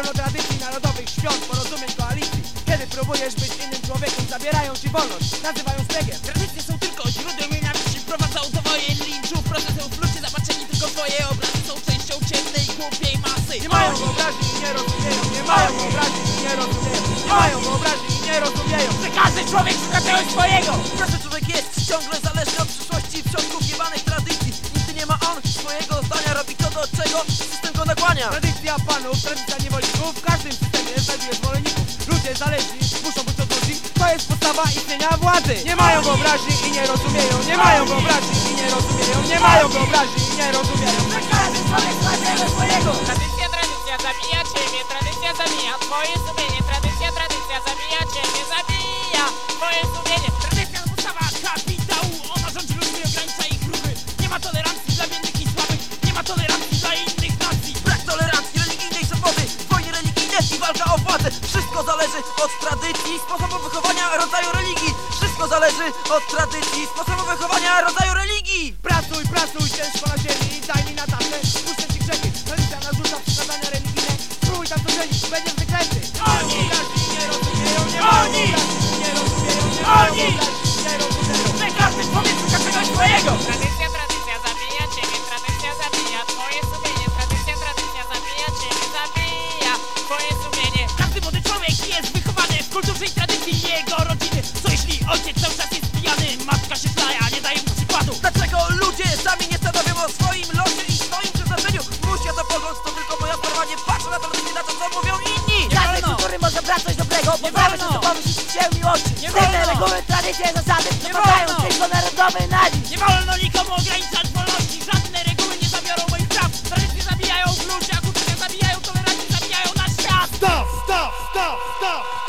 pełno tradycji narodowych świąt, porozumień, koalicji. Kiedy próbujesz być innym człowiekiem, zabierają ci wolność, nazywają stegiem Tradycje są tylko źródłem nienawiści, prowadzą do wojen, linczu Procesem w ludzie zapatrzeni tylko swoje obrazy są częścią ciemnej, głupiej masy. Nie mają wyobraźni i nie rozumieją, nie mają wyobraźni i nie rozumieją. Nie mają wyobraźni i nie rozumieją. Że każdy człowiek szuka czegoś swojego. Robi to do czego system go nakłania. Tradycja panów, tradycja niewolników. W każdym systemie znajduje zwolenników Ludzie zależni, muszą być od ludzi To jest podstawa istnienia władzy. Nie mają wyobraźni i nie rozumieją. Nie mają wyobraźni i nie rozumieją. Nie mają wyobraźni i nie rozumieją. Że każdy człowiek czegoś swojego. Tradycja, tradycja zabija ciebie. Tradycja zabija twoje sumienie zależy od tradycji, sposobu wychowania, rodzaju religii. Wszystko zależy od tradycji, sposobu wychowania, rodzaju religii. Pracuj, pracuj ciężko na ziemi Daj mi na tamtę, puszczę ci grzechy Tradycja narzuca przykazania religijne. Spróbuj tam to dzielić, będziesz to Poprawię się, co się miłości Nie Stryte reguły, tradycje, zasady Przepadają tylko narodowy nadziei Nie wolno nikomu ograniczać wolności. Żadne reguły nie zabiorą moich praw. Tradycje zabijają w ludziach, uczucia zabijają Tolerancję zabijają nasz świat. Stop, stop, stop, stop!